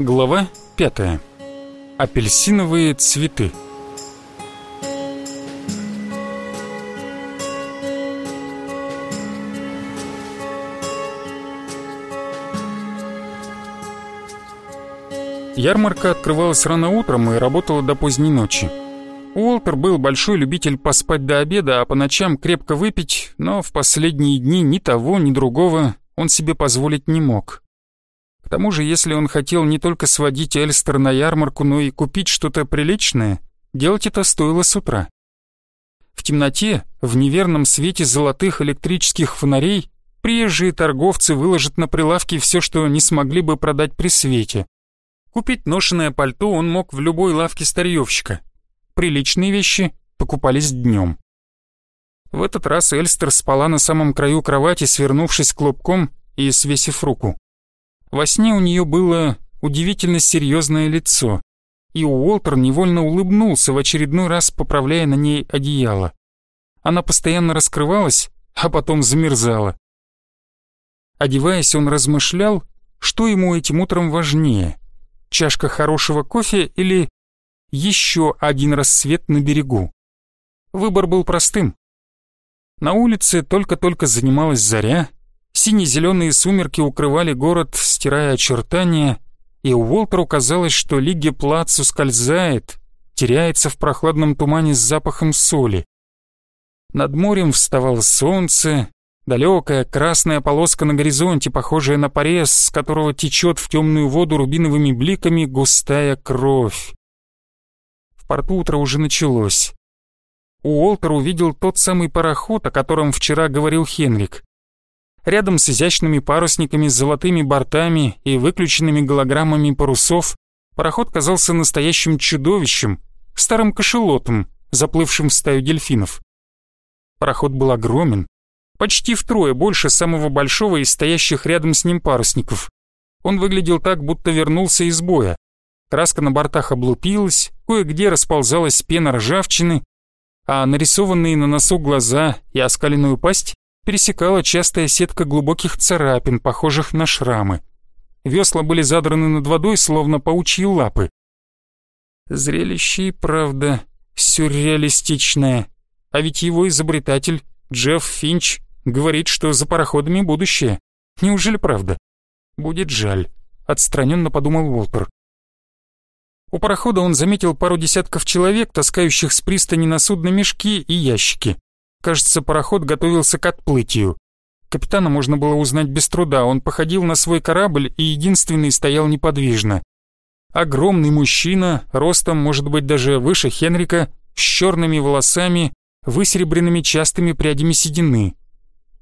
Глава 5. Апельсиновые цветы. Ярмарка открывалась рано утром и работала до поздней ночи. Уолтер был большой любитель поспать до обеда, а по ночам крепко выпить, но в последние дни ни того, ни другого он себе позволить не мог. К тому же, если он хотел не только сводить Эльстер на ярмарку, но и купить что-то приличное, делать это стоило с утра. В темноте, в неверном свете золотых электрических фонарей, приезжие торговцы выложат на прилавки все, что не смогли бы продать при свете. Купить ношеное пальто он мог в любой лавке старьевщика. Приличные вещи покупались днем. В этот раз Эльстер спала на самом краю кровати, свернувшись клубком и свесив руку. Во сне у нее было удивительно серьезное лицо, и Уолтер невольно улыбнулся в очередной раз, поправляя на ней одеяло. Она постоянно раскрывалась, а потом замерзала. Одеваясь, он размышлял, что ему этим утром важнее — чашка хорошего кофе или еще один рассвет на берегу. Выбор был простым. На улице только-только занималась заря, Сине-зеленые сумерки укрывали город, стирая очертания, и Уолтеру казалось, что Лиги Плац ускользает, теряется в прохладном тумане с запахом соли. Над морем вставало солнце, далекая красная полоска на горизонте, похожая на порез, с которого течет в темную воду рубиновыми бликами густая кровь. В порту утро уже началось. Уолтер увидел тот самый пароход, о котором вчера говорил Хенрик. Рядом с изящными парусниками с золотыми бортами и выключенными голограммами парусов пароход казался настоящим чудовищем, старым кошелотом, заплывшим в стаю дельфинов. Пароход был огромен, почти втрое больше самого большого из стоящих рядом с ним парусников. Он выглядел так, будто вернулся из боя. Краска на бортах облупилась, кое-где расползалась пена ржавчины, а нарисованные на носу глаза и оскаленную пасть пересекала частая сетка глубоких царапин, похожих на шрамы. Весла были задраны над водой, словно паучьи лапы. Зрелище и правда сюрреалистичное. А ведь его изобретатель, Джефф Финч, говорит, что за пароходами будущее. Неужели правда? Будет жаль, отстраненно подумал Уолтер. У парохода он заметил пару десятков человек, таскающих с пристани на судно мешки и ящики. Кажется, пароход готовился к отплытию. Капитана можно было узнать без труда, он походил на свой корабль и единственный стоял неподвижно. Огромный мужчина, ростом, может быть, даже выше Хенрика, с черными волосами, высеребренными частыми прядями седины.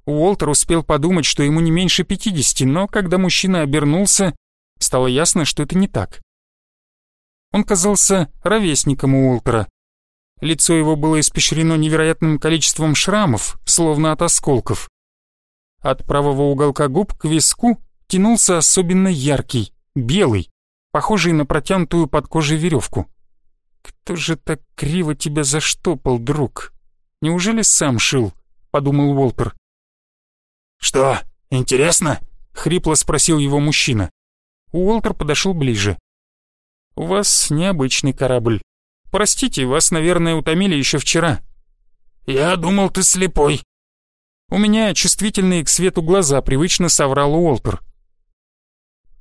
Уолтер успел подумать, что ему не меньше пятидесяти, но когда мужчина обернулся, стало ясно, что это не так. Он казался ровесником Уолтера, Лицо его было испещрено невероятным количеством шрамов, словно от осколков. От правого уголка губ к виску тянулся особенно яркий, белый, похожий на протянутую под кожей веревку. «Кто же так криво тебя заштопал, друг? Неужели сам шил?» — подумал Уолтер. «Что, интересно?» — хрипло спросил его мужчина. Уолтер подошел ближе. «У вас необычный корабль. Простите, вас, наверное, утомили еще вчера». «Я думал, ты слепой». «У меня чувствительные к свету глаза», — привычно соврал Уолтер.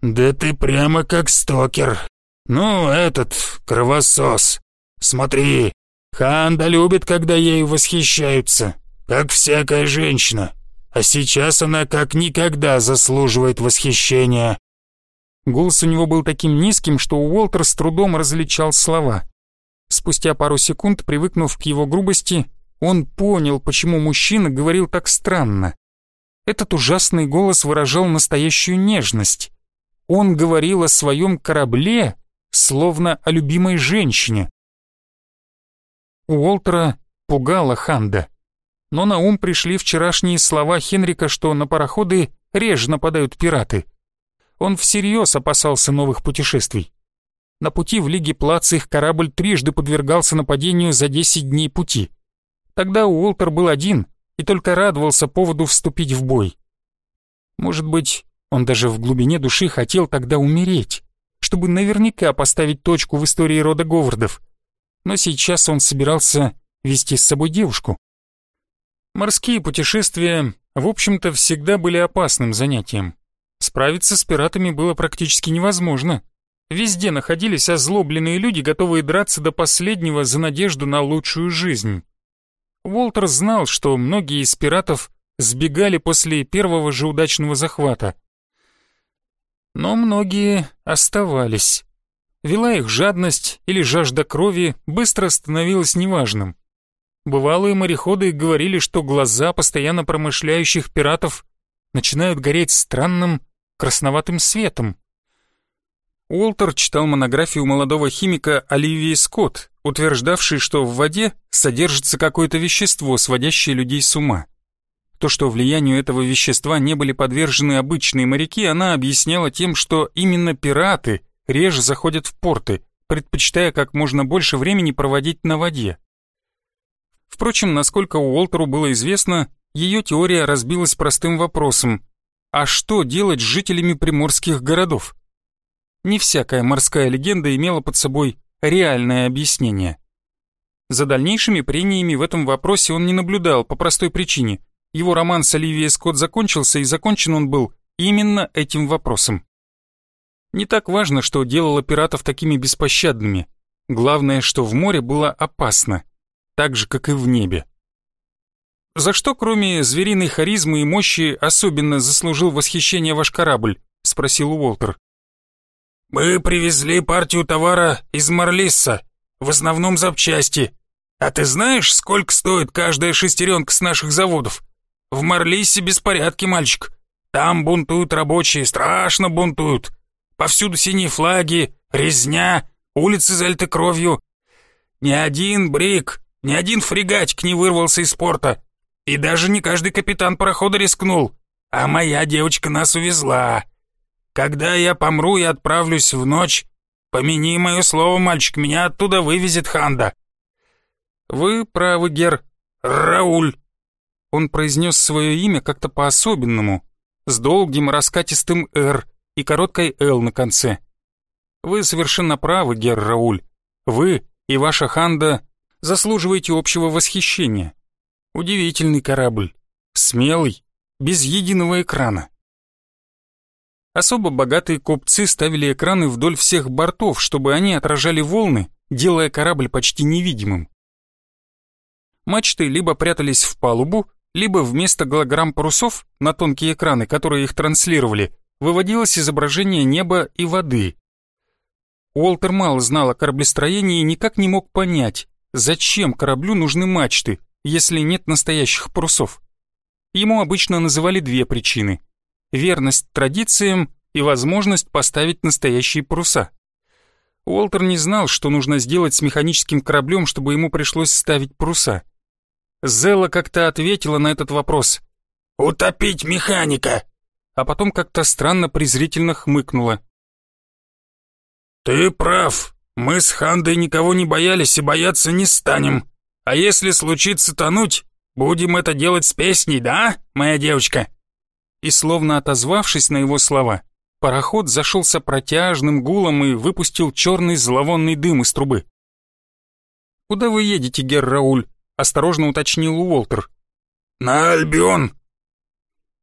«Да ты прямо как стокер. Ну, этот, кровосос. Смотри, Ханда любит, когда ею восхищаются, как всякая женщина. А сейчас она как никогда заслуживает восхищения». Голос у него был таким низким, что Уолтер с трудом различал слова. Спустя пару секунд, привыкнув к его грубости, он понял, почему мужчина говорил так странно. Этот ужасный голос выражал настоящую нежность. Он говорил о своем корабле, словно о любимой женщине. Уолтера пугала Ханда. Но на ум пришли вчерашние слова Хенрика, что на пароходы реже нападают пираты. Он всерьез опасался новых путешествий. На пути в Лиге Плац их корабль трижды подвергался нападению за 10 дней пути. Тогда Уолтер был один и только радовался поводу вступить в бой. Может быть, он даже в глубине души хотел тогда умереть, чтобы наверняка поставить точку в истории рода Говардов. Но сейчас он собирался вести с собой девушку. Морские путешествия, в общем-то, всегда были опасным занятием. Справиться с пиратами было практически невозможно. Везде находились озлобленные люди, готовые драться до последнего за надежду на лучшую жизнь. Уолтер знал, что многие из пиратов сбегали после первого же удачного захвата. Но многие оставались. Вела их жадность или жажда крови быстро становилась неважным. Бывалые мореходы говорили, что глаза постоянно промышляющих пиратов начинают гореть странным красноватым светом. Уолтер читал монографию молодого химика Оливии Скотт, утверждавшей, что в воде содержится какое-то вещество, сводящее людей с ума. То, что влиянию этого вещества не были подвержены обычные моряки, она объясняла тем, что именно пираты реже заходят в порты, предпочитая как можно больше времени проводить на воде. Впрочем, насколько Уолтеру было известно, ее теория разбилась простым вопросом. А что делать с жителями приморских городов? Не всякая морская легенда имела под собой реальное объяснение. За дальнейшими прениями в этом вопросе он не наблюдал по простой причине. Его роман с Оливией Скотт закончился, и закончен он был именно этим вопросом. Не так важно, что делало пиратов такими беспощадными. Главное, что в море было опасно так же, как и в небе. «За что, кроме звериной харизмы и мощи, особенно заслужил восхищение ваш корабль?» — спросил Уолтер. «Мы привезли партию товара из Марлисса, в основном запчасти. А ты знаешь, сколько стоит каждая шестеренка с наших заводов? В Марлиссе беспорядки, мальчик. Там бунтуют рабочие, страшно бунтуют. Повсюду синие флаги, резня, улицы залиты кровью. Ни один брик ни один фрегатик не вырвался из порта. И даже не каждый капитан парохода рискнул. А моя девочка нас увезла. Когда я помру и отправлюсь в ночь, помяни мое слово, мальчик, меня оттуда вывезет Ханда». «Вы правы, Гер. Рауль». Он произнес свое имя как-то по-особенному, с долгим раскатистым «Р» и короткой «Л» на конце. «Вы совершенно правы, Гер Рауль. Вы и ваша Ханда заслуживаете общего восхищения. Удивительный корабль, смелый, без единого экрана. Особо богатые купцы ставили экраны вдоль всех бортов, чтобы они отражали волны, делая корабль почти невидимым. Мачты либо прятались в палубу, либо вместо голограмм парусов на тонкие экраны, которые их транслировали, выводилось изображение неба и воды. Уолтер мало знал о кораблестроении и никак не мог понять, Зачем кораблю нужны мачты, если нет настоящих парусов? Ему обычно называли две причины. Верность традициям и возможность поставить настоящие паруса. Уолтер не знал, что нужно сделать с механическим кораблем, чтобы ему пришлось ставить паруса. Зела как-то ответила на этот вопрос. «Утопить механика!» А потом как-то странно презрительно хмыкнула. «Ты прав. Мы с Хандой никого не боялись и бояться не станем. А если случится тонуть, будем это делать с песней, да, моя девочка?» И словно отозвавшись на его слова, пароход зашелся протяжным гулом и выпустил черный зловонный дым из трубы. «Куда вы едете, гер Рауль?» — осторожно уточнил Уолтер. «На Альбион».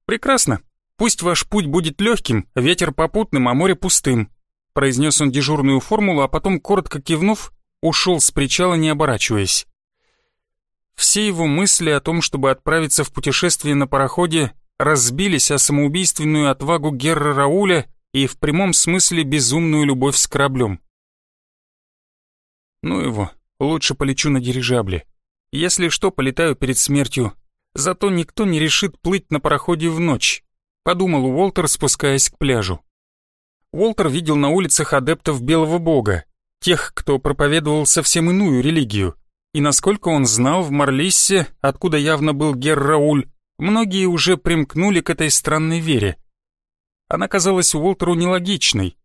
«Прекрасно. Пусть ваш путь будет легким, ветер попутным, а море пустым произнес он дежурную формулу, а потом, коротко кивнув, ушел с причала, не оборачиваясь. Все его мысли о том, чтобы отправиться в путешествие на пароходе, разбились о самоубийственную отвагу Герра Рауля и в прямом смысле безумную любовь с кораблем. Ну его, лучше полечу на дирижабле. Если что, полетаю перед смертью. Зато никто не решит плыть на пароходе в ночь, подумал Уолтер, спускаясь к пляжу. Уолтер видел на улицах адептов Белого Бога, тех, кто проповедовал совсем иную религию. И насколько он знал, в Марлиссе, откуда явно был Гер Рауль, многие уже примкнули к этой странной вере. Она казалась Уолтеру нелогичной.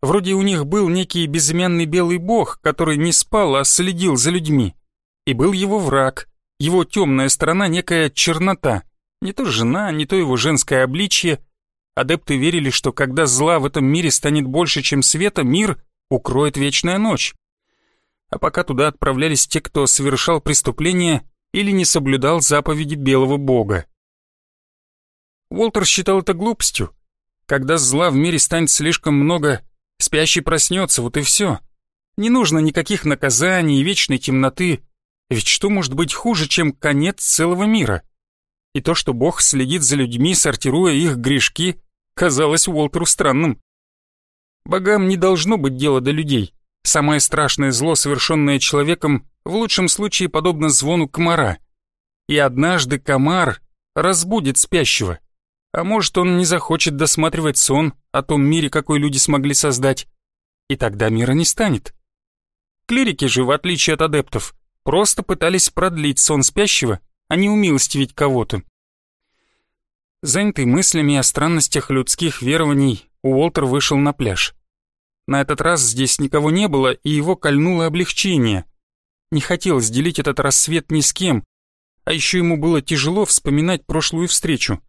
Вроде у них был некий безымянный белый бог, который не спал, а следил за людьми. И был его враг, его темная сторона, некая чернота. Не то жена, не то его женское обличье, Адепты верили, что когда зла в этом мире станет больше, чем света, мир укроет вечная ночь. А пока туда отправлялись те, кто совершал преступления или не соблюдал заповеди Белого Бога. Уолтер считал это глупостью. Когда зла в мире станет слишком много, спящий проснется, вот и все. Не нужно никаких наказаний и вечной темноты, ведь что может быть хуже, чем конец целого мира? И то, что Бог следит за людьми, сортируя их грешки, казалось Уолтеру странным. Богам не должно быть дела до людей. Самое страшное зло, совершенное человеком, в лучшем случае подобно звону комара. И однажды комар разбудит спящего. А может, он не захочет досматривать сон о том мире, какой люди смогли создать. И тогда мира не станет. Клирики же, в отличие от адептов, просто пытались продлить сон спящего, а не умилостивить кого-то. Занятый мыслями о странностях людских верований, Уолтер вышел на пляж. На этот раз здесь никого не было, и его кольнуло облегчение. Не хотелось делить этот рассвет ни с кем, а еще ему было тяжело вспоминать прошлую встречу.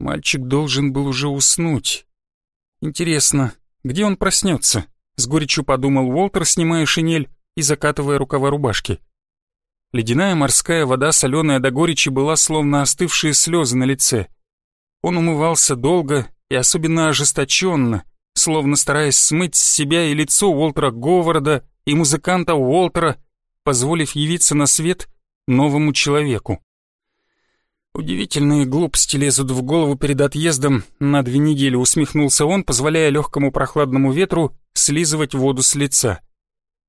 Мальчик должен был уже уснуть. Интересно, где он проснется? С горечью подумал Уолтер, снимая шинель и закатывая рукава рубашки. Ледяная морская вода, соленая до горечи, была словно остывшие слезы на лице. Он умывался долго и особенно ожесточенно, словно стараясь смыть с себя и лицо Уолтера Говарда, и музыканта Уолтера, позволив явиться на свет новому человеку. Удивительные глупости лезут в голову перед отъездом. На две недели усмехнулся он, позволяя легкому прохладному ветру слизывать воду с лица.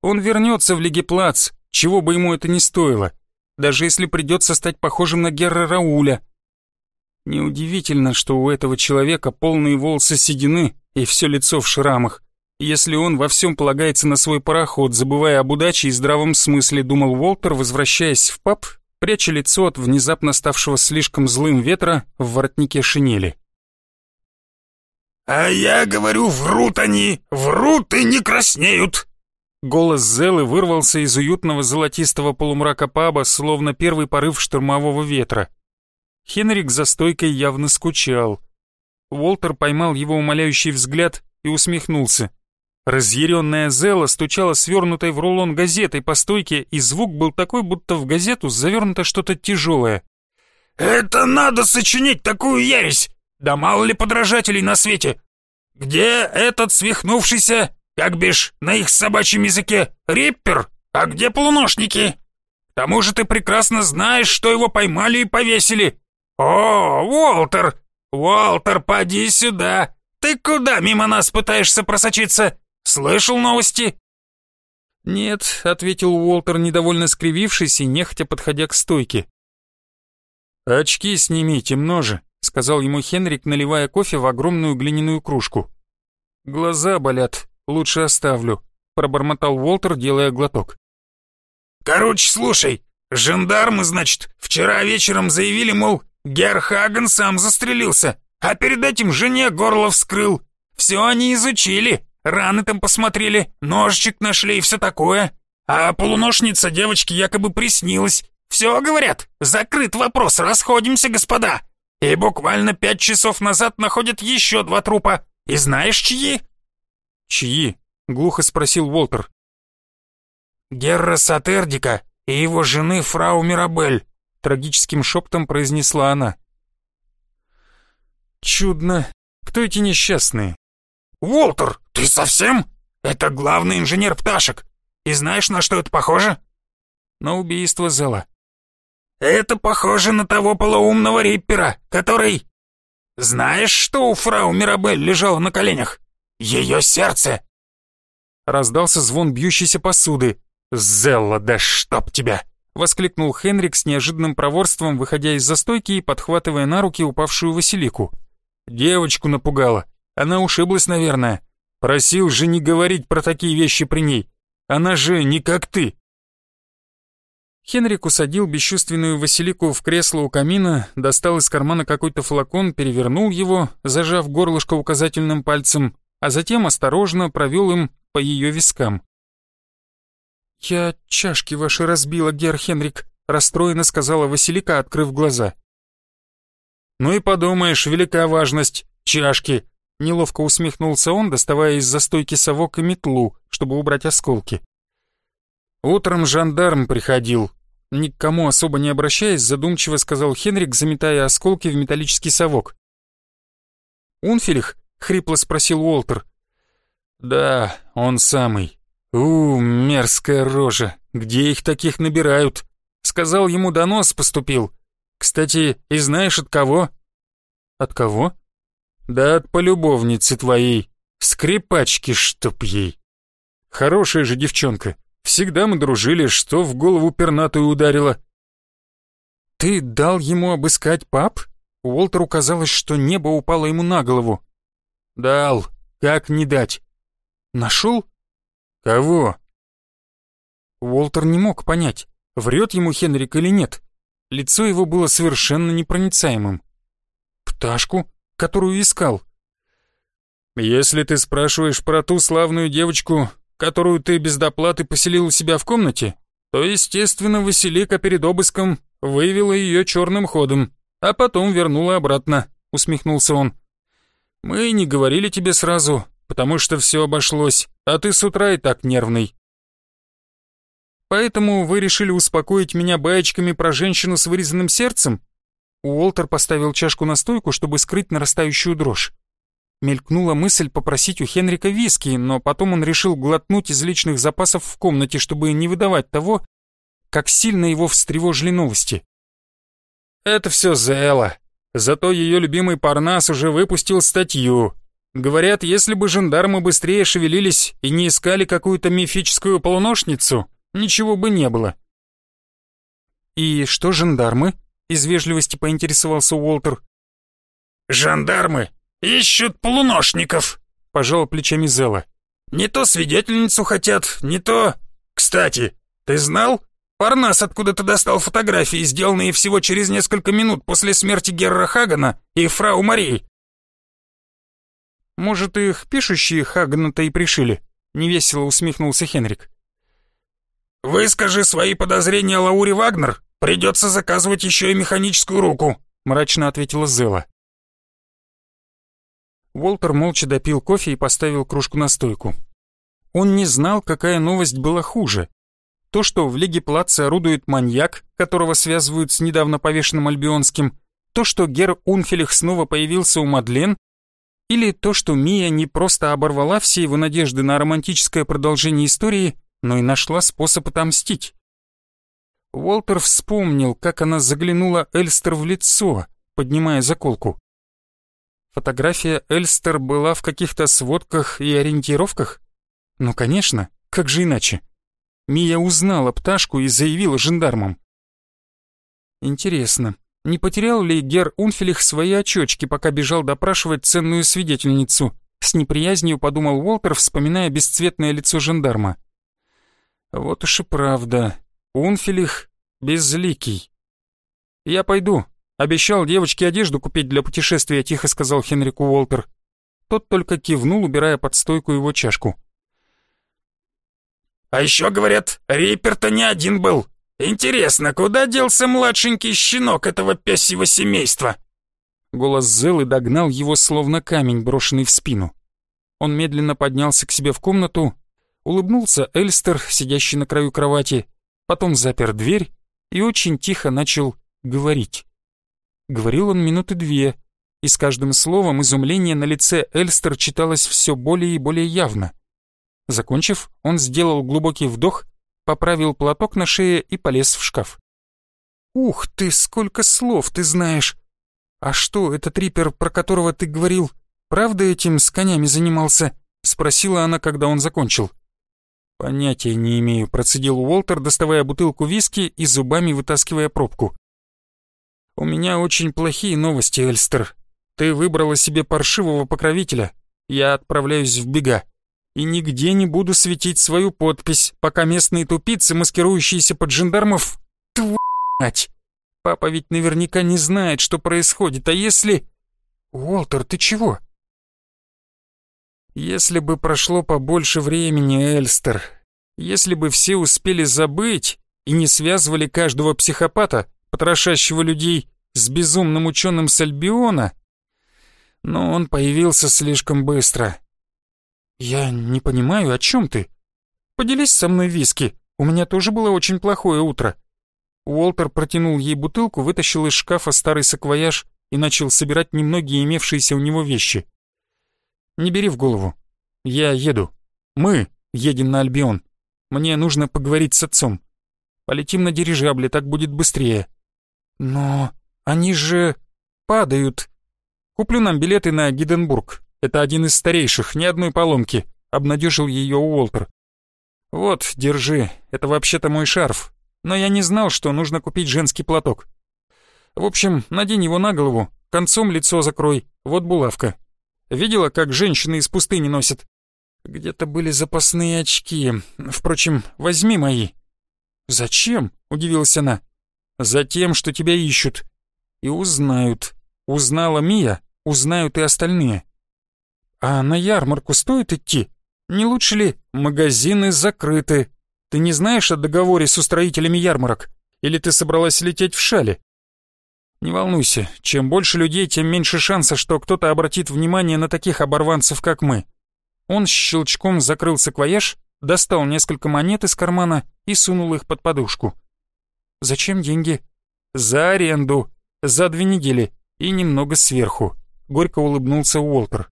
Он вернется в Легеплац, чего бы ему это ни стоило, даже если придется стать похожим на Герра Рауля. Неудивительно, что у этого человека полные волосы седины и все лицо в шрамах. Если он во всем полагается на свой пароход, забывая об удаче и здравом смысле, думал Уолтер, возвращаясь в паб пряча лицо от внезапно ставшего слишком злым ветра в воротнике шинели. «А я говорю, врут они, врут и не краснеют!» Голос Зелы вырвался из уютного золотистого полумрака паба, словно первый порыв штормового ветра. Хенрик за стойкой явно скучал. Уолтер поймал его умоляющий взгляд и усмехнулся. Разъяренная Зела стучала свернутой в рулон газетой по стойке, и звук был такой, будто в газету завернуто что-то тяжелое. «Это надо сочинить такую ересь! Да мало ли подражателей на свете! Где этот свихнувшийся, как бишь, на их собачьем языке, риппер? А где полуношники? К тому же ты прекрасно знаешь, что его поймали и повесили! О, Уолтер! Уолтер, поди сюда! Ты куда мимо нас пытаешься просочиться?» Слышал новости?» «Нет», — ответил Уолтер, недовольно скривившись и нехотя подходя к стойке. «Очки сними, темно же», — сказал ему Хенрик, наливая кофе в огромную глиняную кружку. «Глаза болят, лучше оставлю», — пробормотал Уолтер, делая глоток. «Короче, слушай, жандармы, значит, вчера вечером заявили, мол, Герхаген сам застрелился, а перед этим жене горло вскрыл. Все они изучили, Раны там посмотрели, ножичек нашли и все такое. А полуношница девочки якобы приснилась. Все, говорят, закрыт вопрос, расходимся, господа. И буквально пять часов назад находят еще два трупа. И знаешь, чьи?» «Чьи?» — глухо спросил Уолтер. «Герра Сатердика и его жены фрау Мирабель», — трагическим шептом произнесла она. «Чудно. Кто эти несчастные?» «Уолтер, ты совсем? Это главный инженер пташек. И знаешь, на что это похоже?» «На убийство Зела». «Это похоже на того полоумного риппера, который...» «Знаешь, что у фрау Мирабель лежало на коленях? Ее сердце!» Раздался звон бьющейся посуды. «Зелла, да чтоб тебя!» — воскликнул Хенрик с неожиданным проворством, выходя из застойки и подхватывая на руки упавшую Василику. Девочку напугала. Она ушиблась, наверное. Просил же не говорить про такие вещи при ней. Она же не как ты. Хенрик усадил бесчувственную Василику в кресло у камина, достал из кармана какой-то флакон, перевернул его, зажав горлышко указательным пальцем, а затем осторожно провел им по ее вискам. «Я чашки ваши разбила, Гер Хенрик», — расстроенно сказала Василика, открыв глаза. «Ну и подумаешь, велика важность. чашки!» Неловко усмехнулся он, доставая из застойки совок и метлу, чтобы убрать осколки. «Утром жандарм приходил». Ни к кому особо не обращаясь, задумчиво сказал Хенрик, заметая осколки в металлический совок. «Унфилих?» — хрипло спросил Уолтер. «Да, он самый. У, мерзкая рожа. Где их таких набирают?» Сказал ему, донос поступил. Кстати, и знаешь от кого? От кого? Да от полюбовницы твоей. Скрипачки, чтоб ей. Хорошая же девчонка. Всегда мы дружили, что в голову пернатую ударила. Ты дал ему обыскать пап? Уолтеру казалось, что небо упало ему на голову. Дал. Как не дать? Нашел? Кого? Уолтер не мог понять, врет ему Хенрик или нет. Лицо его было совершенно непроницаемым. «Пташку, которую искал?» «Если ты спрашиваешь про ту славную девочку, которую ты без доплаты поселил у себя в комнате, то, естественно, Василика перед обыском выявила ее черным ходом, а потом вернула обратно», — усмехнулся он. «Мы не говорили тебе сразу, потому что все обошлось, а ты с утра и так нервный. Поэтому вы решили успокоить меня баечками про женщину с вырезанным сердцем?» Уолтер поставил чашку на стойку, чтобы скрыть нарастающую дрожь. Мелькнула мысль попросить у Хенрика виски, но потом он решил глотнуть из личных запасов в комнате, чтобы не выдавать того, как сильно его встревожили новости. «Это все Зела. Зато ее любимый Парнас уже выпустил статью. Говорят, если бы жандармы быстрее шевелились и не искали какую-то мифическую полуношницу, ничего бы не было. «И что жандармы?» — из вежливости поинтересовался Уолтер. «Жандармы ищут полуношников», — пожал плечами Зела. «Не то свидетельницу хотят, не то... Кстати, ты знал? Парнас откуда-то достал фотографии, сделанные всего через несколько минут после смерти Герра Хагана и фрау Марии». «Может, их пишущие Хагана-то и пришили?» — невесело усмехнулся Хенрик. «Выскажи свои подозрения Лауре Вагнер, придется заказывать еще и механическую руку», мрачно ответила Зела. Уолтер молча допил кофе и поставил кружку на стойку. Он не знал, какая новость была хуже. То, что в Лиге Плаца орудует маньяк, которого связывают с недавно повешенным Альбионским, то, что Гер Унфелих снова появился у Мадлен, или то, что Мия не просто оборвала все его надежды на романтическое продолжение истории, но и нашла способ отомстить. Уолтер вспомнил, как она заглянула Эльстер в лицо, поднимая заколку. Фотография Эльстер была в каких-то сводках и ориентировках? Ну, конечно, как же иначе? Мия узнала пташку и заявила жандармам. Интересно, не потерял ли Гер Унфелих свои очечки, пока бежал допрашивать ценную свидетельницу? С неприязнью подумал Уолтер, вспоминая бесцветное лицо жандарма. Вот уж и правда. Унфилих безликий. «Я пойду. Обещал девочке одежду купить для путешествия», — тихо сказал Хенрику Уолтер. Тот только кивнул, убирая под стойку его чашку. «А еще, говорят, Риппер-то не один был. Интересно, куда делся младшенький щенок этого пёсьего семейства?» Голос Зелы догнал его, словно камень, брошенный в спину. Он медленно поднялся к себе в комнату, Улыбнулся Эльстер, сидящий на краю кровати, потом запер дверь и очень тихо начал говорить. Говорил он минуты две, и с каждым словом изумление на лице Эльстер читалось все более и более явно. Закончив, он сделал глубокий вдох, поправил платок на шее и полез в шкаф. «Ух ты, сколько слов ты знаешь! А что, этот рипер, про которого ты говорил, правда этим с конями занимался?» — спросила она, когда он закончил. «Понятия не имею», — процедил Уолтер, доставая бутылку виски и зубами вытаскивая пробку. «У меня очень плохие новости, Эльстер. Ты выбрала себе паршивого покровителя. Я отправляюсь в бега. И нигде не буду светить свою подпись, пока местные тупицы, маскирующиеся под жандармов... Твать! Папа ведь наверняка не знает, что происходит, а если... Уолтер, ты чего?» Если бы прошло побольше времени, Эльстер, если бы все успели забыть и не связывали каждого психопата, потрошащего людей, с безумным ученым Сальбиона, Но он появился слишком быстро. «Я не понимаю, о чем ты? Поделись со мной виски, у меня тоже было очень плохое утро». Уолтер протянул ей бутылку, вытащил из шкафа старый саквояж и начал собирать немногие имевшиеся у него вещи. «Не бери в голову. Я еду. Мы едем на Альбион. Мне нужно поговорить с отцом. Полетим на дирижабле, так будет быстрее». «Но они же падают», Куплю нам билеты на Гиденбург. Это один из старейших, ни одной поломки», — обнадежил ее Уолтер. «Вот, держи, это вообще-то мой шарф. Но я не знал, что нужно купить женский платок. В общем, надень его на голову, концом лицо закрой, вот булавка. Видела, как женщины из пустыни носят? Где-то были запасные очки. Впрочем, возьми мои». «Зачем?» — удивилась она. «Затем, что тебя ищут. И узнают. Узнала Мия, узнают и остальные. А на ярмарку стоит идти? Не лучше ли магазины закрыты? Ты не знаешь о договоре с устроителями ярмарок? Или ты собралась лететь в шале? Не волнуйся, чем больше людей, тем меньше шанса, что кто-то обратит внимание на таких оборванцев, как мы. Он щелчком закрыл саквояж, достал несколько монет из кармана и сунул их под подушку. «Зачем деньги?» «За аренду. За две недели. И немного сверху. Горько улыбнулся Уолтер.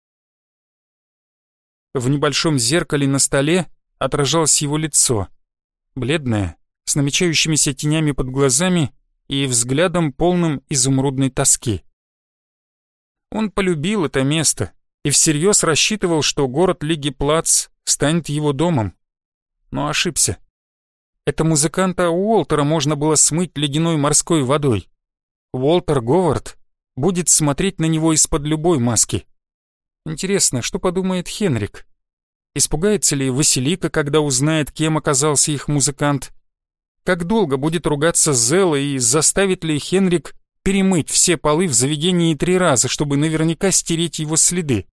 В небольшом зеркале на столе отражалось его лицо. Бледное, с намечающимися тенями под глазами и взглядом полным изумрудной тоски. Он полюбил это место и всерьез рассчитывал, что город Лиги Плац станет его домом. Но ошибся. Это музыканта Уолтера можно было смыть ледяной морской водой. Уолтер Говард будет смотреть на него из-под любой маски. Интересно, что подумает Хенрик? Испугается ли Василика, когда узнает, кем оказался их музыкант? Как долго будет ругаться Зелла и заставит ли Хенрик перемыть все полы в заведении три раза, чтобы наверняка стереть его следы?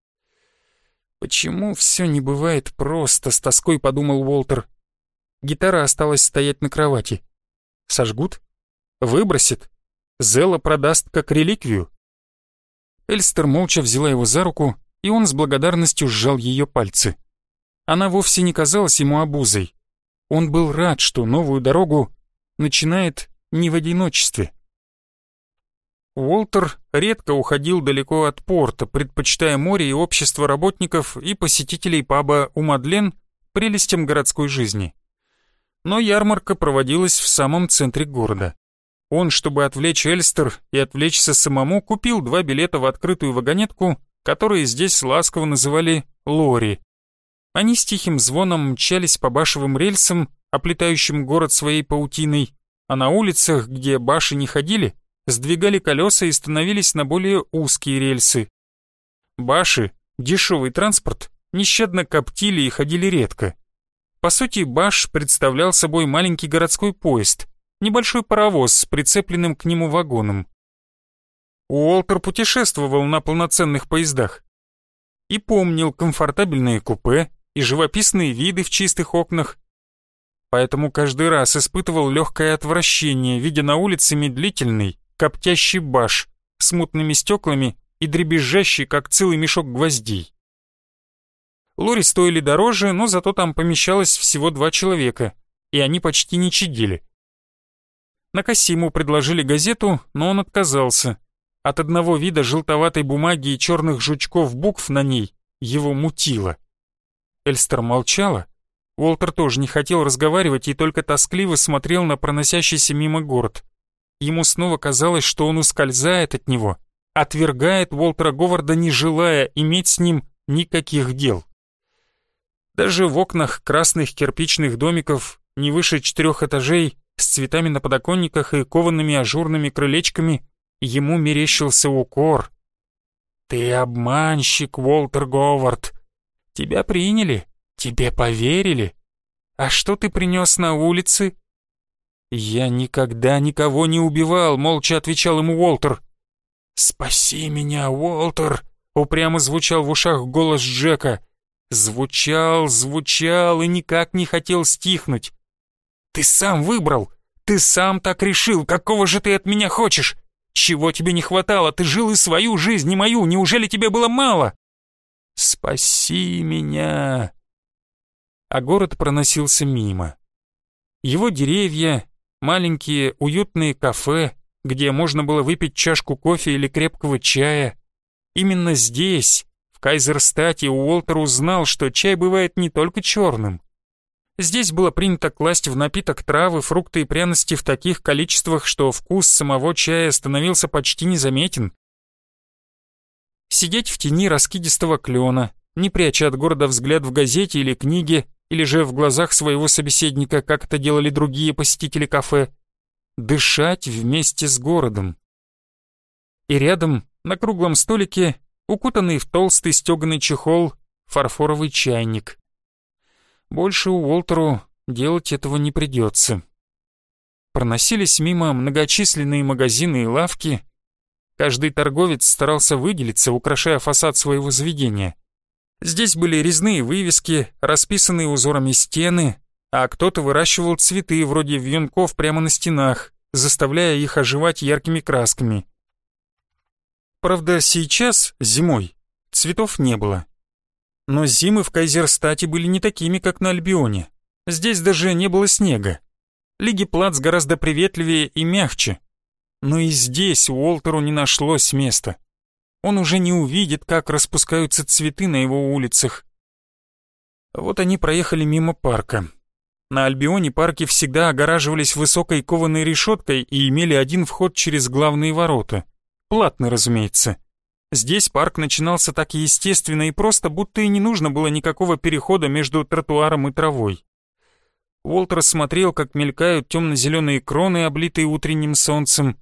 «Почему все не бывает просто?» — с тоской подумал Уолтер. Гитара осталась стоять на кровати. Сожгут? Выбросит? Зелла продаст как реликвию? Эльстер молча взяла его за руку, и он с благодарностью сжал ее пальцы. Она вовсе не казалась ему обузой. Он был рад, что новую дорогу начинает не в одиночестве. Уолтер редко уходил далеко от порта, предпочитая море и общество работников и посетителей паба у Мадлен прелестям городской жизни. Но ярмарка проводилась в самом центре города. Он, чтобы отвлечь Эльстер и отвлечься самому, купил два билета в открытую вагонетку, которые здесь ласково называли «Лори». Они с тихим звоном мчались по башевым рельсам, оплетающим город своей паутиной, а на улицах, где баши не ходили, сдвигали колеса и становились на более узкие рельсы. Баши, дешевый транспорт, нещадно коптили и ходили редко. По сути, баш представлял собой маленький городской поезд — небольшой паровоз с прицепленным к нему вагоном. Уолтер путешествовал на полноценных поездах и помнил комфортабельные купе и живописные виды в чистых окнах, поэтому каждый раз испытывал легкое отвращение, видя на улице медлительный, коптящий баш с мутными стеклами и дребезжащий, как целый мешок гвоздей. Лори стоили дороже, но зато там помещалось всего два человека, и они почти не чадили. Накасиму предложили газету, но он отказался. От одного вида желтоватой бумаги и черных жучков букв на ней его мутило. Эльстер молчала. Уолтер тоже не хотел разговаривать и только тоскливо смотрел на проносящийся мимо город. Ему снова казалось, что он ускользает от него, отвергает Уолтера Говарда, не желая иметь с ним никаких дел. Даже в окнах красных кирпичных домиков, не выше четырех этажей, с цветами на подоконниках и коваными ажурными крылечками, ему мерещился укор. «Ты обманщик, Уолтер Говард! Тебя приняли, тебе поверили. А что ты принес на улице?» «Я никогда никого не убивал», — молча отвечал ему Уолтер. «Спаси меня, Уолтер!» — упрямо звучал в ушах голос Джека. Звучал, звучал и никак не хотел стихнуть. Ты сам выбрал. Ты сам так решил. Какого же ты от меня хочешь? Чего тебе не хватало? Ты жил и свою жизнь, и мою. Неужели тебе было мало? Спаси меня. А город проносился мимо. Его деревья, маленькие уютные кафе, где можно было выпить чашку кофе или крепкого чая. Именно здесь, в Кайзерстате, Уолтер узнал, что чай бывает не только черным. Здесь было принято класть в напиток травы, фрукты и пряности в таких количествах, что вкус самого чая становился почти незаметен. Сидеть в тени раскидистого клена, не пряча от города взгляд в газете или книге, или же в глазах своего собеседника, как это делали другие посетители кафе. Дышать вместе с городом. И рядом, на круглом столике, укутанный в толстый стеганый чехол, фарфоровый чайник. Больше у Уолтеру делать этого не придется. Проносились мимо многочисленные магазины и лавки. Каждый торговец старался выделиться, украшая фасад своего заведения. Здесь были резные вывески, расписанные узорами стены, а кто-то выращивал цветы вроде вьюнков прямо на стенах, заставляя их оживать яркими красками. Правда, сейчас, зимой, цветов не было. Но зимы в Кайзерстате были не такими, как на Альбионе. Здесь даже не было снега. Лиги Плац гораздо приветливее и мягче. Но и здесь Уолтеру не нашлось места. Он уже не увидит, как распускаются цветы на его улицах. Вот они проехали мимо парка. На Альбионе парки всегда огораживались высокой кованой решеткой и имели один вход через главные ворота. Платный, разумеется. Здесь парк начинался так естественно и просто, будто и не нужно было никакого перехода между тротуаром и травой. Уолтер смотрел, как мелькают темно-зеленые кроны, облитые утренним солнцем.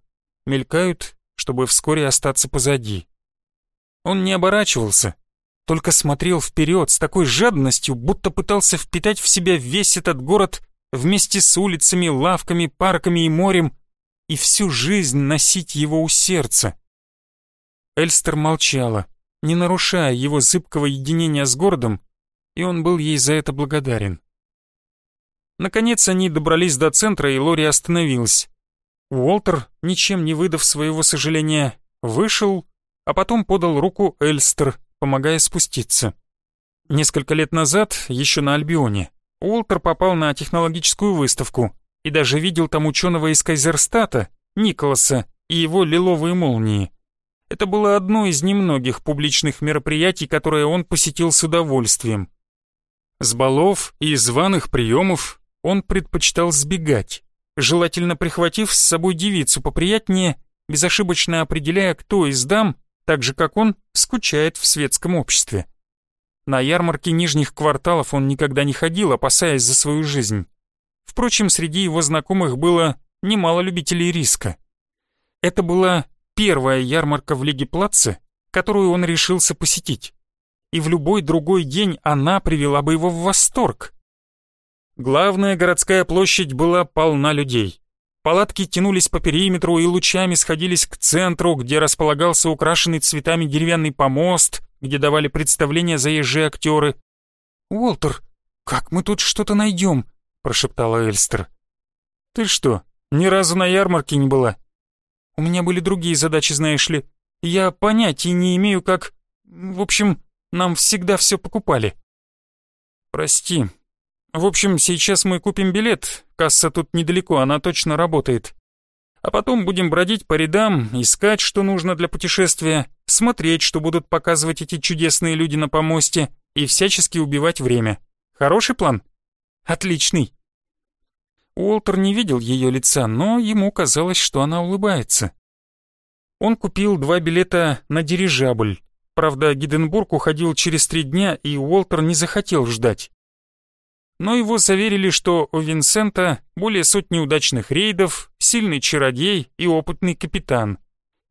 Мелькают, чтобы вскоре остаться позади. Он не оборачивался, только смотрел вперед с такой жадностью, будто пытался впитать в себя весь этот город вместе с улицами, лавками, парками и морем и всю жизнь носить его у сердца. Эльстер молчала, не нарушая его зыбкого единения с городом, и он был ей за это благодарен. Наконец они добрались до центра, и Лори остановилась. Уолтер, ничем не выдав своего сожаления, вышел, а потом подал руку Эльстер, помогая спуститься. Несколько лет назад, еще на Альбионе, Уолтер попал на технологическую выставку и даже видел там ученого из Кайзерстата, Николаса, и его лиловые молнии. Это было одно из немногих публичных мероприятий, которые он посетил с удовольствием. С балов и званых приемов он предпочитал сбегать, желательно прихватив с собой девицу поприятнее, безошибочно определяя, кто из дам, так же как он, скучает в светском обществе. На ярмарке нижних кварталов он никогда не ходил, опасаясь за свою жизнь. Впрочем, среди его знакомых было немало любителей риска. Это была первая ярмарка в Лиге Плаце, которую он решился посетить. И в любой другой день она привела бы его в восторг. Главная городская площадь была полна людей. Палатки тянулись по периметру и лучами сходились к центру, где располагался украшенный цветами деревянный помост, где давали представления заезжие актеры. «Уолтер, как мы тут что-то найдем?» — прошептала Эльстер. «Ты что, ни разу на ярмарке не была?» У меня были другие задачи, знаешь ли. Я понятия не имею, как... В общем, нам всегда все покупали. Прости. В общем, сейчас мы купим билет. Касса тут недалеко, она точно работает. А потом будем бродить по рядам, искать, что нужно для путешествия, смотреть, что будут показывать эти чудесные люди на помосте и всячески убивать время. Хороший план? Отличный. Уолтер не видел ее лица, но ему казалось, что она улыбается. Он купил два билета на дирижабль. Правда, Гиденбург уходил через три дня, и Уолтер не захотел ждать. Но его заверили, что у Винсента более сотни удачных рейдов, сильный чародей и опытный капитан.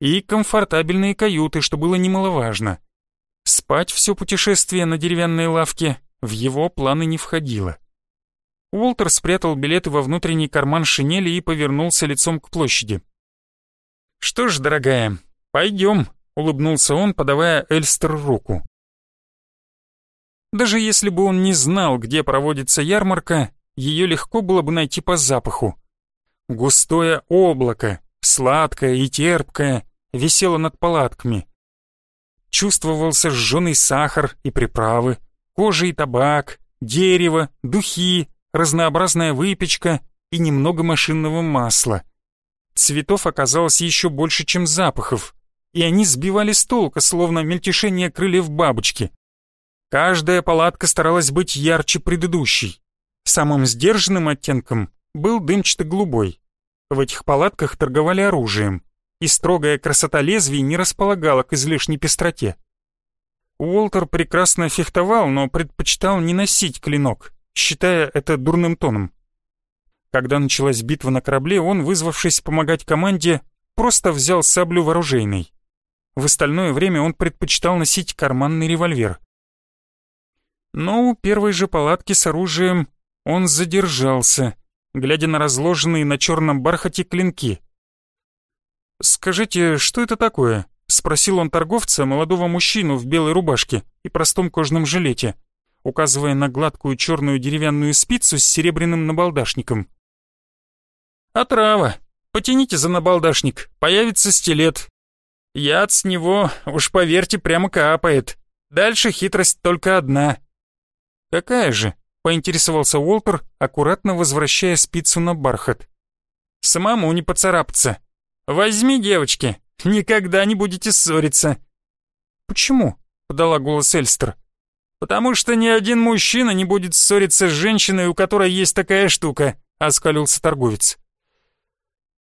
И комфортабельные каюты, что было немаловажно. Спать все путешествие на деревянной лавке в его планы не входило. Уолтер спрятал билеты во внутренний карман шинели и повернулся лицом к площади. «Что ж, дорогая, пойдем», — улыбнулся он, подавая Эльстер руку. Даже если бы он не знал, где проводится ярмарка, ее легко было бы найти по запаху. Густое облако, сладкое и терпкое, висело над палатками. Чувствовался жженый сахар и приправы, кожа и табак, дерево, духи, разнообразная выпечка и немного машинного масла. Цветов оказалось еще больше, чем запахов, и они сбивали с толка, словно мельтешение крыльев бабочки. Каждая палатка старалась быть ярче предыдущей. Самым сдержанным оттенком был дымчато-голубой. В этих палатках торговали оружием, и строгая красота лезвий не располагала к излишней пестроте. Уолтер прекрасно фехтовал, но предпочитал не носить клинок, считая это дурным тоном. Когда началась битва на корабле, он, вызвавшись помогать команде, просто взял саблю вооружейной. В остальное время он предпочитал носить карманный револьвер. Но у первой же палатки с оружием он задержался, глядя на разложенные на черном бархате клинки. «Скажите, что это такое?» — спросил он торговца, молодого мужчину в белой рубашке и простом кожаном жилете, указывая на гладкую черную деревянную спицу с серебряным набалдашником. «Отрава. Потяните за набалдашник, появится стилет. Яд с него, уж поверьте, прямо капает. Дальше хитрость только одна». «Какая же?» — поинтересовался Уолтер, аккуратно возвращая спицу на бархат. «Самому не поцарапаться. Возьми, девочки, никогда не будете ссориться». «Почему?» — подала голос Эльстер. «Потому что ни один мужчина не будет ссориться с женщиной, у которой есть такая штука», — оскалился торговец.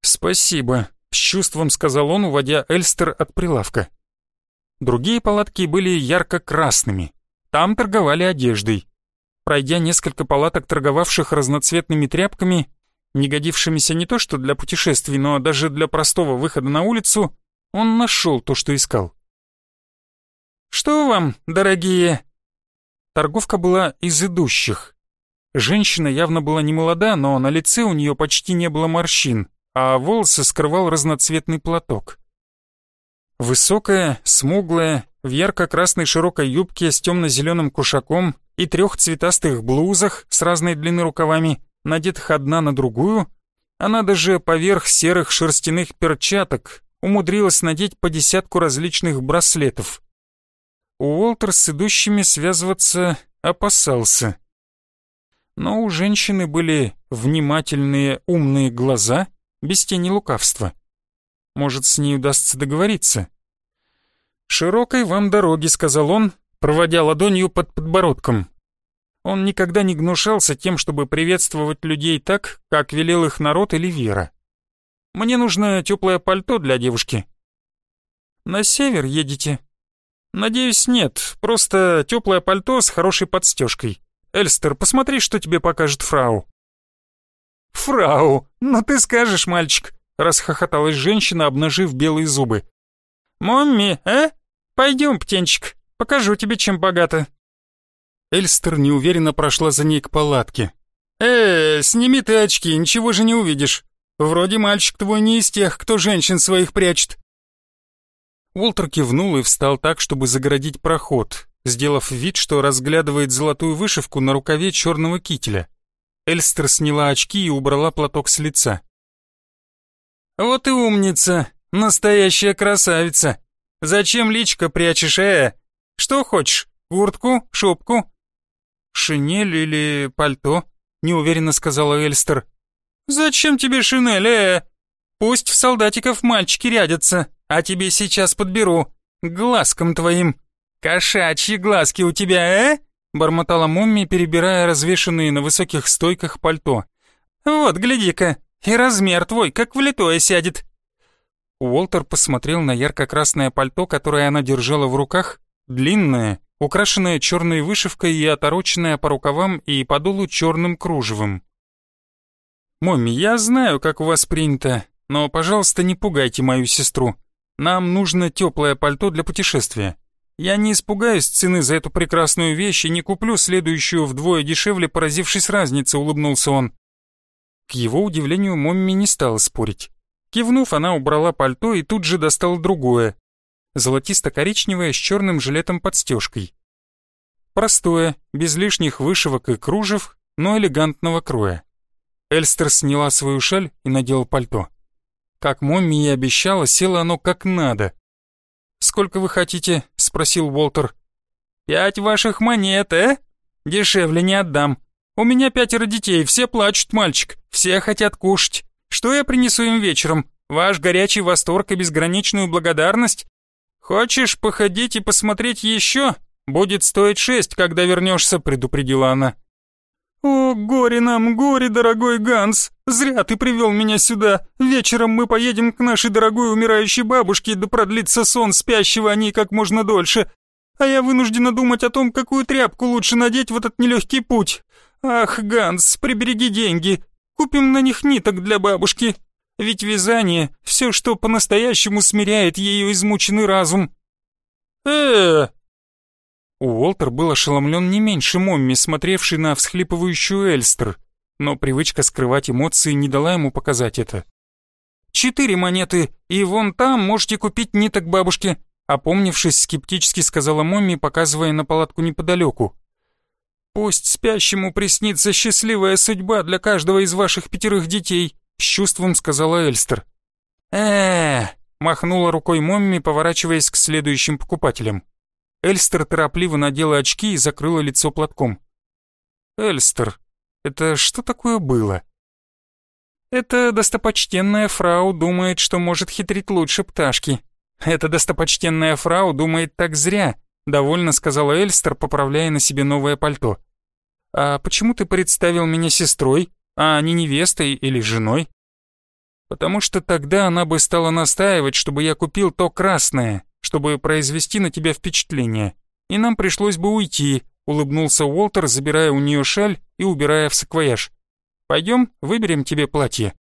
«Спасибо», — с чувством сказал он, уводя Эльстер от прилавка. Другие палатки были ярко-красными. Там торговали одеждой. Пройдя несколько палаток, торговавших разноцветными тряпками, не годившимися не то что для путешествий, но даже для простого выхода на улицу, он нашел то, что искал. «Что вам, дорогие?» Торговка была из идущих. Женщина явно была не молода, но на лице у нее почти не было морщин, а волосы скрывал разноцветный платок. Высокая, смуглая, в ярко-красной широкой юбке с темно-зеленым кушаком и трех цветастых блузах с разной длины рукавами, надетых одна на другую, она даже поверх серых шерстяных перчаток умудрилась надеть по десятку различных браслетов. Уолтер с идущими связываться опасался. Но у женщины были внимательные умные глаза, без тени лукавства. Может, с ней удастся договориться. «Широкой вам дороги», — сказал он, проводя ладонью под подбородком. Он никогда не гнушался тем, чтобы приветствовать людей так, как велел их народ или вера. «Мне нужно теплое пальто для девушки». «На север едете?» «Надеюсь, нет, просто теплое пальто с хорошей подстежкой. Эльстер, посмотри, что тебе покажет фрау». «Фрау, ну ты скажешь, мальчик», — расхохоталась женщина, обнажив белые зубы. «Момми, а? Пойдем, птенчик, покажу тебе, чем богато». Эльстер неуверенно прошла за ней к палатке. «Э, сними ты очки, ничего же не увидишь. Вроде мальчик твой не из тех, кто женщин своих прячет». Уолтер кивнул и встал так, чтобы загородить проход, сделав вид, что разглядывает золотую вышивку на рукаве черного кителя. Эльстер сняла очки и убрала платок с лица. «Вот и умница, настоящая красавица. Зачем личко прячешь, э? Что хочешь, куртку, шубку?» «Шинель или пальто?» — неуверенно сказала Эльстер. «Зачем тебе шинель, э? Пусть в солдатиков мальчики рядятся, а тебе сейчас подберу. Глазком твоим. Кошачьи глазки у тебя, э?» бормотала Мумми, перебирая развешанные на высоких стойках пальто. «Вот, гляди-ка, и размер твой, как влитое сядет». Уолтер посмотрел на ярко-красное пальто, которое она держала в руках, длинное, украшенное черной вышивкой и отороченное по рукавам и подолу черным кружевом. «Момми, я знаю, как у вас принято, но, пожалуйста, не пугайте мою сестру. Нам нужно теплое пальто для путешествия. Я не испугаюсь цены за эту прекрасную вещь и не куплю следующую вдвое дешевле, поразившись разнице», — улыбнулся он. К его удивлению, Момми не стала спорить. Кивнув, она убрала пальто и тут же достала другое. Золотисто-коричневое с черным жилетом-подстежкой. Простое, без лишних вышивок и кружев, но элегантного кроя. Эльстер сняла свою шаль и надела пальто. Как Момми и обещала, село оно как надо. «Сколько вы хотите?» — спросил Уолтер. «Пять ваших монет, э? Дешевле не отдам. У меня пятеро детей, все плачут, мальчик, все хотят кушать. Что я принесу им вечером? Ваш горячий восторг и безграничную благодарность? Хочешь походить и посмотреть еще? Будет стоить шесть, когда вернешься», — предупредила она. «О, горе нам, горе, дорогой Ганс! Зря ты привел меня сюда! Вечером мы поедем к нашей дорогой умирающей бабушке, да продлится сон спящего о ней как можно дольше. А я вынуждена думать о том, какую тряпку лучше надеть в этот нелегкий путь. Ах, Ганс, прибереги деньги, купим на них ниток для бабушки. Ведь вязание — все, что по-настоящему смиряет ее измученный разум». «Э, Уолтер был ошеломлен не меньше Момми, смотревший на всхлипывающую Эльстер, но привычка скрывать эмоции не дала ему показать это. «Четыре монеты, и вон там можете купить ниток бабушке», опомнившись, скептически сказала Момми, показывая на палатку неподалеку. «Пусть спящему приснится счастливая судьба для каждого из ваших пятерых детей», с чувством сказала Эльстер. э махнула рукой Момми, поворачиваясь к следующим покупателям. Эльстер торопливо надела очки и закрыла лицо платком. «Эльстер, это что такое было?» «Это достопочтенная фрау думает, что может хитрить лучше пташки. Эта достопочтенная фрау думает так зря», — довольно сказала Эльстер, поправляя на себе новое пальто. «А почему ты представил меня сестрой, а не невестой или женой?» «Потому что тогда она бы стала настаивать, чтобы я купил то красное, чтобы произвести на тебя впечатление, и нам пришлось бы уйти», — улыбнулся Уолтер, забирая у нее шаль и убирая в саквояж. «Пойдем, выберем тебе платье».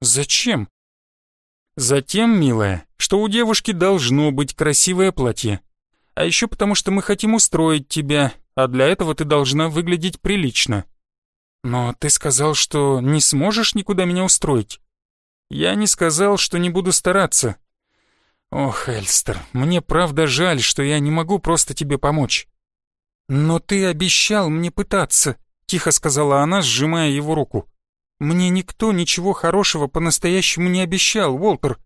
«Зачем?» «Затем, милая, что у девушки должно быть красивое платье. А еще потому, что мы хотим устроить тебя, а для этого ты должна выглядеть прилично». «Но ты сказал, что не сможешь никуда меня устроить». «Я не сказал, что не буду стараться. «Ох, Эльстер, мне правда жаль, что я не могу просто тебе помочь». «Но ты обещал мне пытаться», — тихо сказала она, сжимая его руку. «Мне никто ничего хорошего по-настоящему не обещал, Уолтер».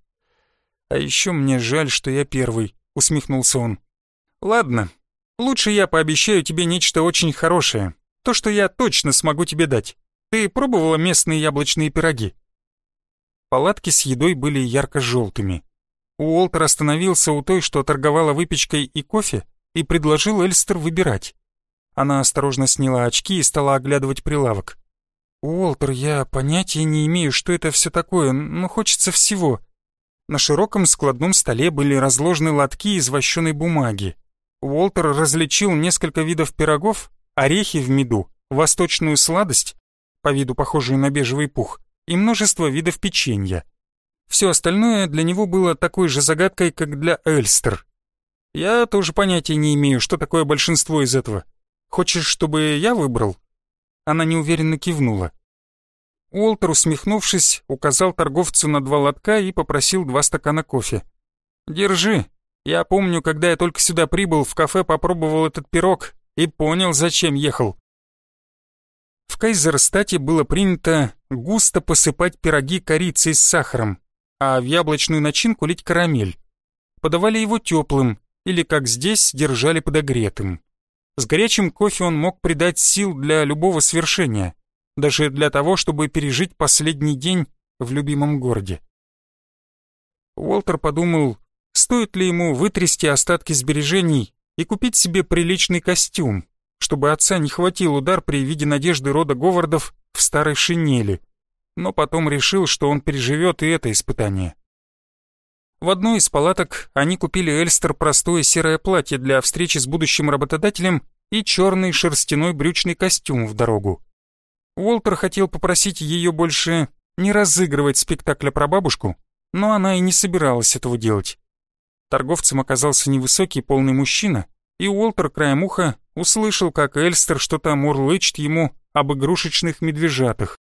«А еще мне жаль, что я первый», — усмехнулся он. «Ладно, лучше я пообещаю тебе нечто очень хорошее. То, что я точно смогу тебе дать. Ты пробовала местные яблочные пироги?» Палатки с едой были ярко-желтыми. Уолтер остановился у той, что торговала выпечкой и кофе, и предложил Эльстер выбирать. Она осторожно сняла очки и стала оглядывать прилавок. «Уолтер, я понятия не имею, что это все такое, но хочется всего». На широком складном столе были разложены лотки из вощеной бумаги. Уолтер различил несколько видов пирогов, орехи в меду, восточную сладость, по виду похожую на бежевый пух, и множество видов печенья. Все остальное для него было такой же загадкой, как для Эльстер. Я тоже понятия не имею, что такое большинство из этого. Хочешь, чтобы я выбрал?» Она неуверенно кивнула. Уолтер, усмехнувшись, указал торговцу на два лотка и попросил два стакана кофе. «Держи. Я помню, когда я только сюда прибыл, в кафе попробовал этот пирог и понял, зачем ехал». В Кайзерстате было принято густо посыпать пироги корицей с сахаром, а в яблочную начинку лить карамель. Подавали его теплым, или, как здесь, держали подогретым. С горячим кофе он мог придать сил для любого свершения, даже для того, чтобы пережить последний день в любимом городе. Уолтер подумал, стоит ли ему вытрясти остатки сбережений и купить себе приличный костюм, чтобы отца не хватил удар при виде надежды рода Говардов в старой шинели но потом решил, что он переживет и это испытание. В одной из палаток они купили Эльстер простое серое платье для встречи с будущим работодателем и черный шерстяной брючный костюм в дорогу. Уолтер хотел попросить ее больше не разыгрывать спектакля про бабушку, но она и не собиралась этого делать. Торговцем оказался невысокий полный мужчина, и Уолтер краем уха услышал, как Эльстер что-то мурлычет ему об игрушечных медвежатах.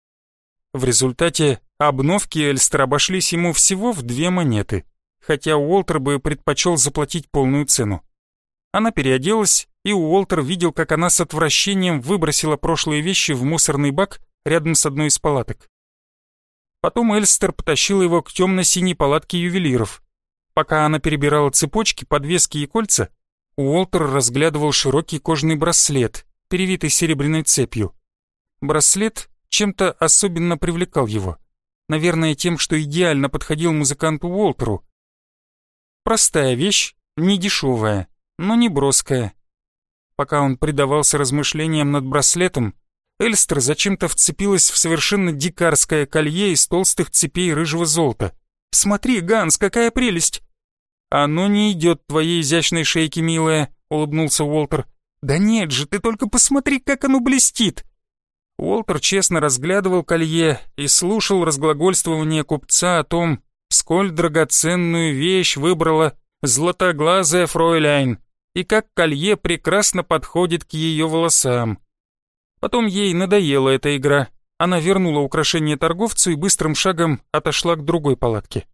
В результате обновки Эльстер обошлись ему всего в две монеты, хотя Уолтер бы предпочел заплатить полную цену. Она переоделась, и Уолтер видел, как она с отвращением выбросила прошлые вещи в мусорный бак рядом с одной из палаток. Потом Эльстер потащил его к темно-синей палатке ювелиров. Пока она перебирала цепочки, подвески и кольца, Уолтер разглядывал широкий кожаный браслет, перевитый серебряной цепью. Браслет чем-то особенно привлекал его. Наверное, тем, что идеально подходил музыканту Уолтеру. Простая вещь, не дешевая, но не броская. Пока он предавался размышлениям над браслетом, Эльстер зачем-то вцепилась в совершенно дикарское колье из толстых цепей рыжего золота. «Смотри, Ганс, какая прелесть!» «Оно не идет твоей изящной шейке, милая», — улыбнулся Уолтер. «Да нет же, ты только посмотри, как оно блестит!» Уолтер честно разглядывал колье и слушал разглагольствование купца о том, сколь драгоценную вещь выбрала златоглазая фройляйн и как колье прекрасно подходит к ее волосам. Потом ей надоела эта игра. Она вернула украшение торговцу и быстрым шагом отошла к другой палатке.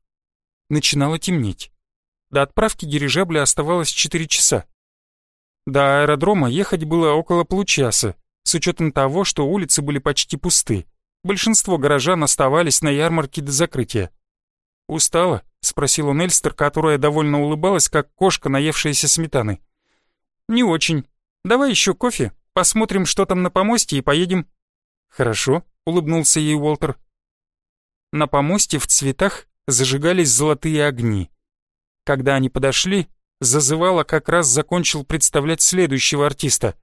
Начинало темнеть. До отправки дирижабля оставалось 4 часа. До аэродрома ехать было около получаса, с учетом того, что улицы были почти пусты. Большинство горожан оставались на ярмарке до закрытия. «Устала?» — спросил он Эльстер, которая довольно улыбалась, как кошка, наевшаяся сметаны. «Не очень. Давай еще кофе, Посмотрим, что там на помосте, и поедем». «Хорошо», — улыбнулся ей Уолтер. На помосте в цветах зажигались золотые огни. Когда они подошли, зазывало как раз закончил представлять следующего артиста.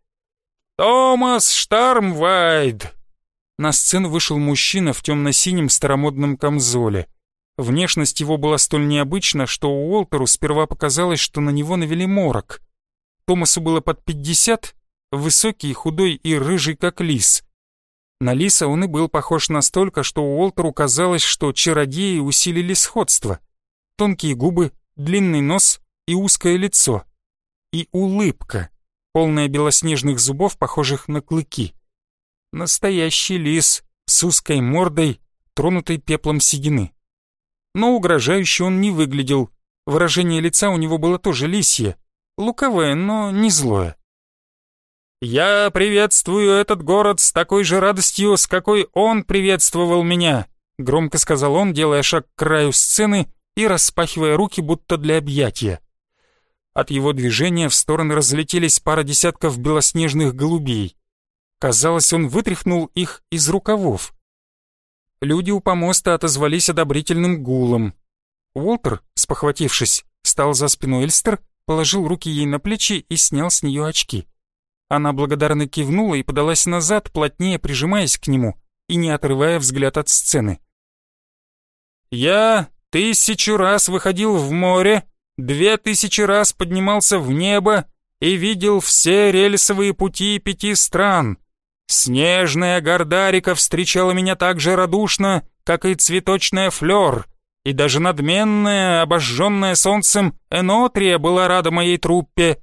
«Томас Штармвайд!» На сцену вышел мужчина в темно-синем старомодном камзоле. Внешность его была столь необычна, что Уолтеру сперва показалось, что на него навели морок. Томасу было под пятьдесят, высокий, худой и рыжий, как лис. На лиса он и был похож настолько, что Уолтеру казалось, что чародеи усилили сходство. Тонкие губы, длинный нос и узкое лицо. И улыбка, полная белоснежных зубов, похожих на клыки. Настоящий лис с узкой мордой, тронутой пеплом седины. Но угрожающе он не выглядел. Выражение лица у него было тоже лисье, луковое, но не злое. «Я приветствую этот город с такой же радостью, с какой он приветствовал меня», громко сказал он, делая шаг к краю сцены и распахивая руки, будто для объятия. От его движения в стороны разлетелись пара десятков белоснежных голубей. Казалось, он вытряхнул их из рукавов. Люди у помоста отозвались одобрительным гулом. Уолтер, спохватившись, стал за спиной Эльстер, положил руки ей на плечи и снял с нее очки. Она благодарно кивнула и подалась назад, плотнее прижимаясь к нему и не отрывая взгляд от сцены. «Я тысячу раз выходил в море, две тысячи раз поднимался в небо и видел все рельсовые пути пяти стран. Снежная гордарика встречала меня так же радушно, как и цветочная флёр, и даже надменная, обожженная солнцем Энотрия была рада моей труппе.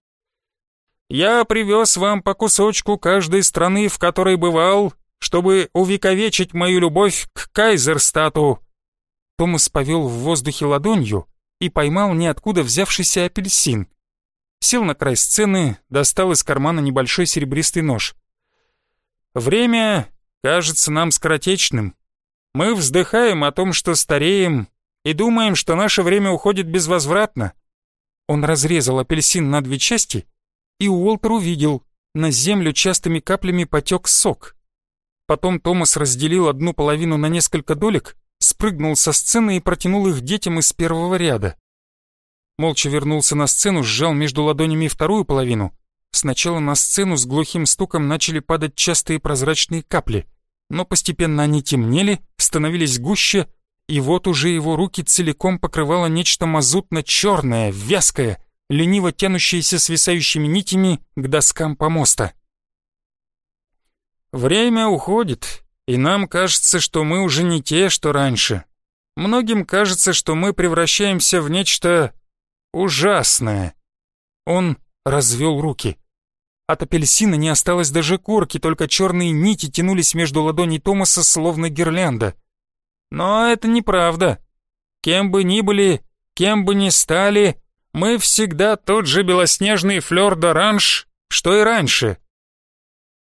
Я привез вам по кусочку каждой страны, в которой бывал, чтобы увековечить мою любовь к Кайзерстату». Томас повел в воздухе ладонью и поймал ниоткуда взявшийся апельсин. Сел на край сцены, достал из кармана небольшой серебристый нож. «Время кажется нам скоротечным. Мы вздыхаем о том, что стареем, и думаем, что наше время уходит безвозвратно». Он разрезал апельсин на две части и Уолтер увидел, на землю частыми каплями потек сок. Потом Томас разделил одну половину на несколько долек, спрыгнул со сцены и протянул их детям из первого ряда. Молча вернулся на сцену, сжал между ладонями вторую половину. Сначала на сцену с глухим стуком начали падать частые прозрачные капли, но постепенно они темнели, становились гуще, и вот уже его руки целиком покрывало нечто мазутно-черное, вязкое, лениво тянущиеся свисающими нитями к доскам помоста. Время уходит, и нам кажется, что мы уже не те, что раньше. Многим кажется, что мы превращаемся в нечто ужасное. Он развел руки. От апельсина не осталось даже корки, только черные нити тянулись между ладоней Томаса, словно гирлянда. Но это неправда. Кем бы ни были, кем бы ни стали, мы всегда тот же белоснежный флёр-д'оранж, что и раньше».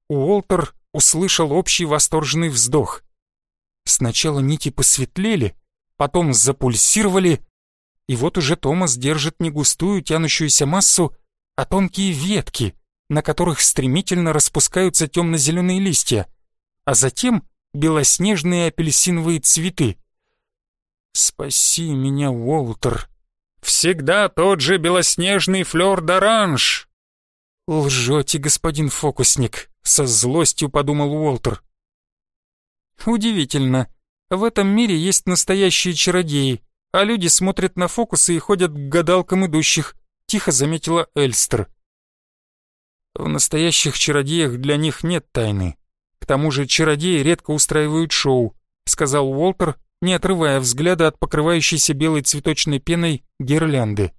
Уолтер услышал общий восторженный вздох. Сначала нити посветлели, потом запульсировали, и вот уже Томас держит не густую тянущуюся массу, а тонкие ветки, на которых стремительно распускаются темно-зеленые листья, а затем белоснежные апельсиновые цветы. «Спаси меня, Уолтер!» «Всегда тот же белоснежный флёр-д'оранж!» «Лжете, господин фокусник», — со злостью подумал Уолтер. «Удивительно. В этом мире есть настоящие чародеи, а люди смотрят на фокусы и ходят к гадалкам идущих», — тихо заметила Эльстер. «В настоящих чародеях для них нет тайны. К тому же чародеи редко устраивают шоу», — сказал Уолтер, не отрывая взгляда от покрывающейся белой цветочной пеной гирлянды.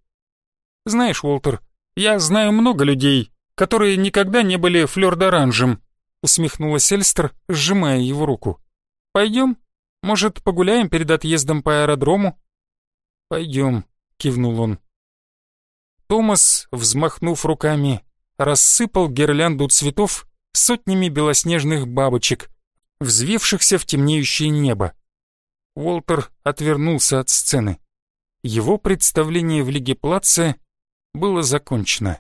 «Знаешь, Уолтер, я знаю много людей, которые никогда не были флёр-д'оранжем», усмехнулась Эльстер, сжимая его руку. «Пойдем? Может, погуляем перед отъездом по аэродрому?» «Пойдем», — кивнул он. Томас, взмахнув руками, рассыпал гирлянду цветов сотнями белоснежных бабочек, взвившихся в темнеющее небо. Уолтер отвернулся от сцены. Его представление в Лиге Плаце было закончено.